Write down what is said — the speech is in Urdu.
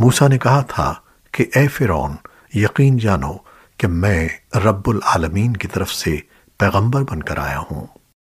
موسیٰ نے کہا تھا کہ اے فرعون، یقین جانو کہ میں رب العالمین کی طرف سے پیغمبر بن کر آیا ہوں۔